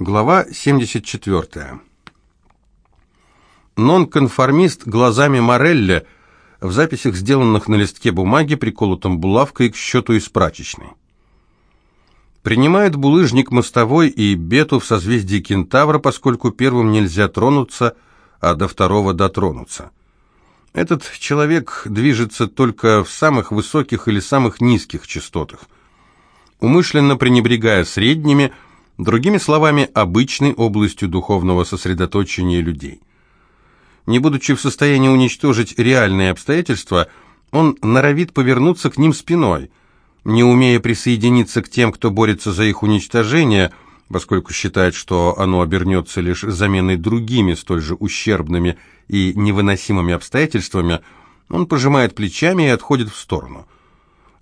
Глава 74. Нонконформист глазами Морелли в записях, сделанных на листке бумаги, приколотом булавкой к счету из прачечной. Принимает булыжник мостовой и бету в созвездии Кентавра, поскольку первым нельзя тронуться, а до второго дотронуться. Этот человек движется только в самых высоких или самых низких частотах, умышленно пренебрегая средними – другими словами, обычной областью духовного сосредоточения людей. Не будучи в состоянии уничтожить реальные обстоятельства, он норовит повернуться к ним спиной, не умея присоединиться к тем, кто борется за их уничтожение, поскольку считает, что оно обернется лишь заменой другими, столь же ущербными и невыносимыми обстоятельствами, он пожимает плечами и отходит в сторону –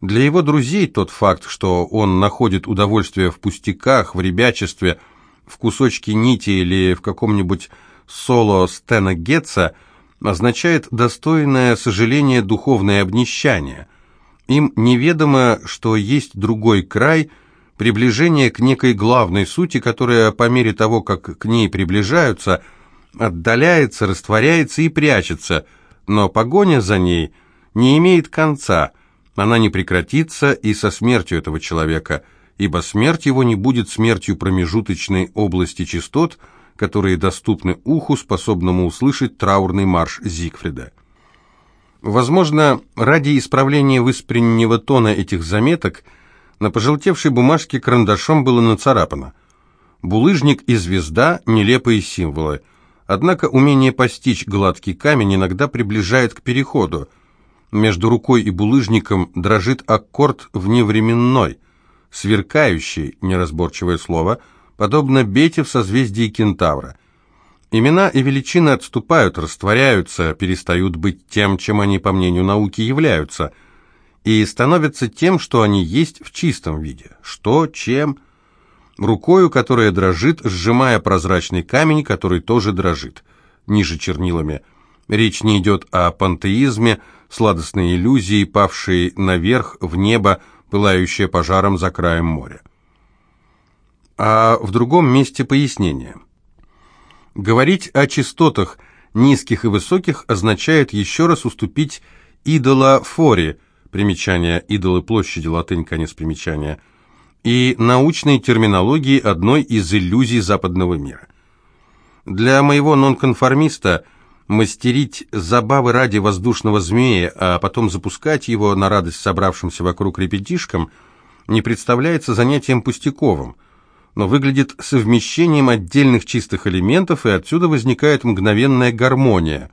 для его друзей тот факт, что он находит удовольствие в пустяках, в ребячестве, в кусочке нити или в каком-нибудь соло Стена Гетца, означает достойное сожаление духовное обнищание. Им неведомо, что есть другой край, приближение к некой главной сути, которая по мере того, как к ней приближаются, отдаляется, растворяется и прячется, но погоня за ней не имеет конца – она не прекратится и со смертью этого человека, ибо смерть его не будет смертью промежуточной области частот, которые доступны уху, способному услышать траурный марш Зигфрида. Возможно, ради исправления выспреннего тона этих заметок на пожелтевшей бумажке карандашом было нацарапано «Булыжник и звезда – нелепые символы». Однако умение постичь гладкий камень иногда приближает к переходу – между рукой и булыжником дрожит аккорд вневременной, сверкающий, неразборчивое слово, подобно бете в созвездии кентавра. Имена и величины отступают, растворяются, перестают быть тем, чем они, по мнению науки, являются, и становятся тем, что они есть в чистом виде. Что, чем? Рукою, которая дрожит, сжимая прозрачный камень, который тоже дрожит, ниже чернилами. Речь не идет о пантеизме, сладостные иллюзии, павшие наверх, в небо, пылающее пожаром за краем моря. А в другом месте пояснение. Говорить о частотах низких и высоких означает еще раз уступить идола фори, примечание идолы площади, латынь, конец примечания, и научной терминологии одной из иллюзий западного мира. Для моего нонконформиста – мастерить забавы ради воздушного змея, а потом запускать его на радость собравшимся вокруг ребятишкам, не представляется занятием пустяковым, но выглядит совмещением отдельных чистых элементов, и отсюда возникает мгновенная гармония,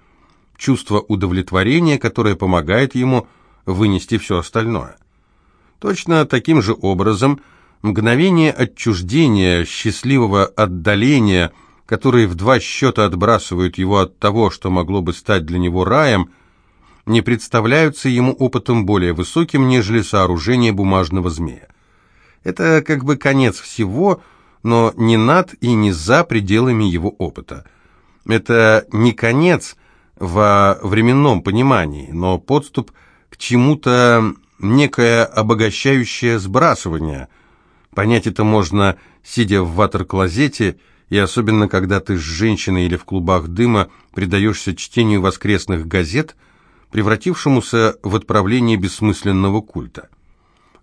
чувство удовлетворения, которое помогает ему вынести все остальное. Точно таким же образом мгновение отчуждения, счастливого отдаления – которые в два счета отбрасывают его от того, что могло бы стать для него раем, не представляются ему опытом более высоким, нежели сооружение бумажного змея. Это как бы конец всего, но не над и не за пределами его опыта. Это не конец во временном понимании, но подступ к чему-то некое обогащающее сбрасывание. Понять это можно, сидя в ватер-клозете и особенно когда ты с женщиной или в клубах дыма предаешься чтению воскресных газет, превратившемуся в отправление бессмысленного культа.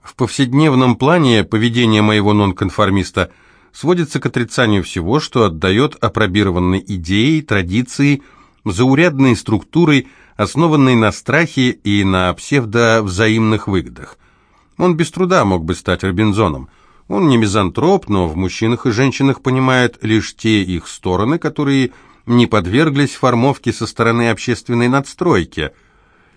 В повседневном плане поведение моего нонконформиста сводится к отрицанию всего, что отдает опробированной идеей, традиции, заурядной структурой, основанной на страхе и на псевдовзаимных выгодах. Он без труда мог бы стать Робинзоном – он не мизантроп, но в мужчинах и женщинах понимает лишь те их стороны, которые не подверглись формовке со стороны общественной надстройки,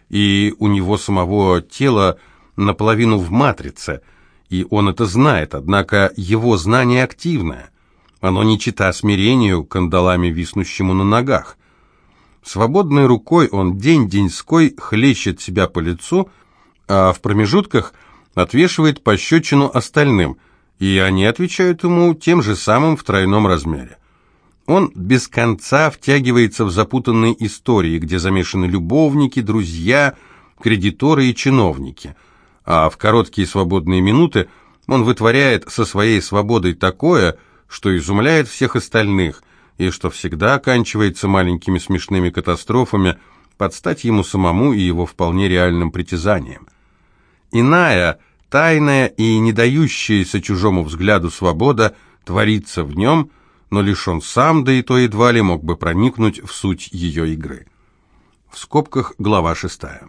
и у него самого тело наполовину в матрице, и он это знает, однако его знание активное. Оно не чита смирению, кандалами виснущему на ногах. Свободной рукой он день-деньской хлещет себя по лицу, а в промежутках отвешивает пощечину остальным – и они отвечают ему тем же самым в тройном размере. Он без конца втягивается в запутанные истории, где замешаны любовники, друзья, кредиторы и чиновники. А в короткие свободные минуты он вытворяет со своей свободой такое, что изумляет всех остальных, и что всегда оканчивается маленькими смешными катастрофами, под стать ему самому и его вполне реальным притязаниям. Иная, тайная и не дающаяся чужому взгляду свобода творится в нем, но лишь он сам, да и то едва ли мог бы проникнуть в суть ее игры. В скобках глава шестая.